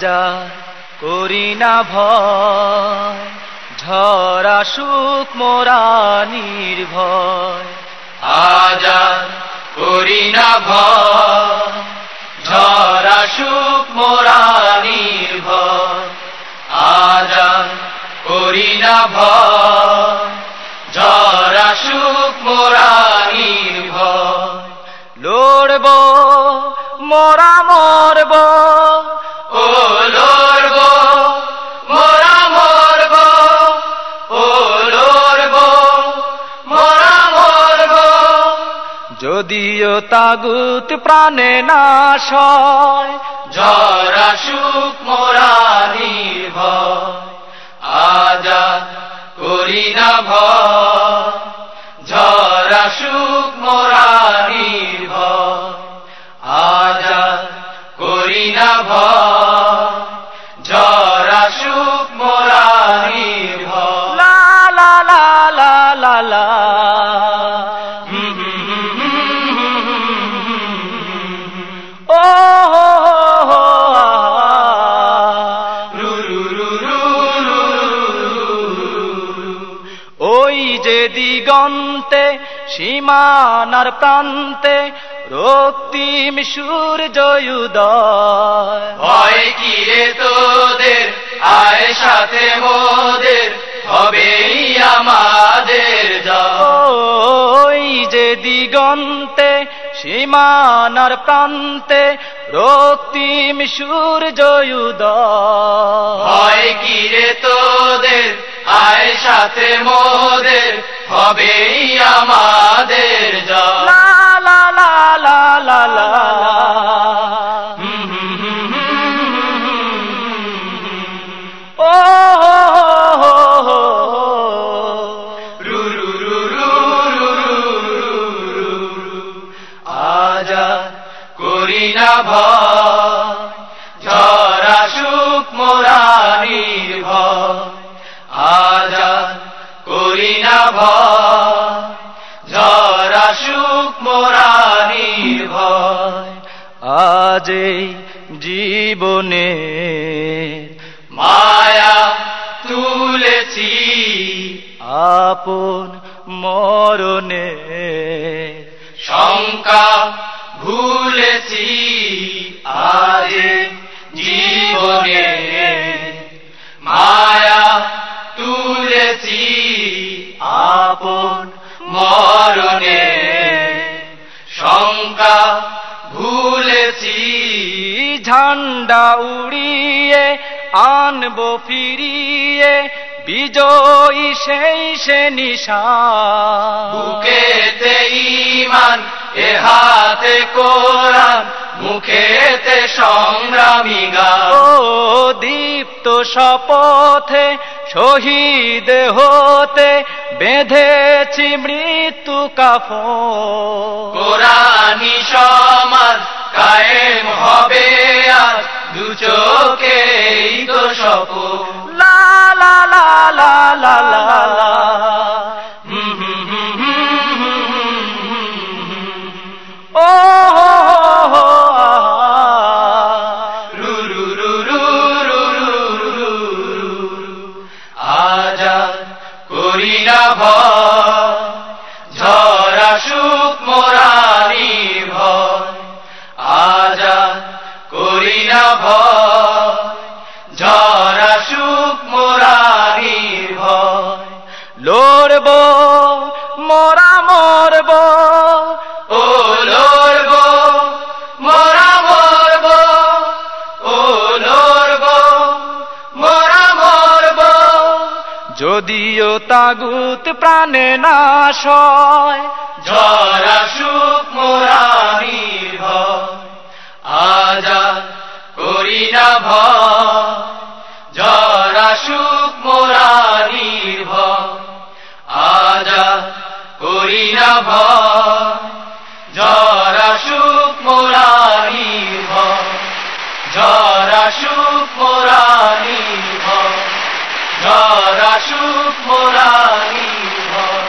আজা করি না ভয়। ঝরা সুখ মোরা নির্ভয়। আজাদ করি না ভয়। ঝরা সুখ মোরা নির্ভয়। আজাদ করি না ভয়। যদিও তাগুত প্রাণে নাশ জরা জরাসুক মোরানি আজা করি না ভয়। জরাসুক মোরানি আজা করি না ভয়। জরাসুক মোরানি লা লা লা লা লা যে দিগন্তে সীমানার প্রান্তে রক্তিম সূর্য উদয়। ভয় কি রে তোদের? আয় সাথে মোদের হবেই আমাদের ওই যে দিগন্তে সীমানার প্রান্তে রক্তিম সূর্য উদয়। ভয় কি রে তোদের? সাথে মোদের হবে আমাদের জয়। এই জীবনে। মায়া তুলেছি আপন মরণে। শঙ্কা ভুলেছি আজে জীবনে। মায়া তুলেছি আপন ভুলেছি ঝান্ডা উড়িয়ে আনব ফিরিয়ে বিজয়ী সেই সে নিশান। বুকেতে ইমান এ হাতে কোরআন মুখেতে সংগ্রামী ও দীপ্ত শপথে শহীদ হতে বেঁধেছি মৃত্যু কাফ কোরআনি কায়েম হবে আজ দু চোখেই তো শপথ লা লা হুম হুম হুম লড়ব মোরা মরব। ও লড়ব, মোরা মরব। ও লড়ব, মোরা মরব। যদিও তাগুত প্রাণে নাশ হয়, ঝরা সুখ মোরা নির্ভয়। আজাদ করি না ভয়। আসুক মোরানি ভর ঝড় আসুক মোরানি ভর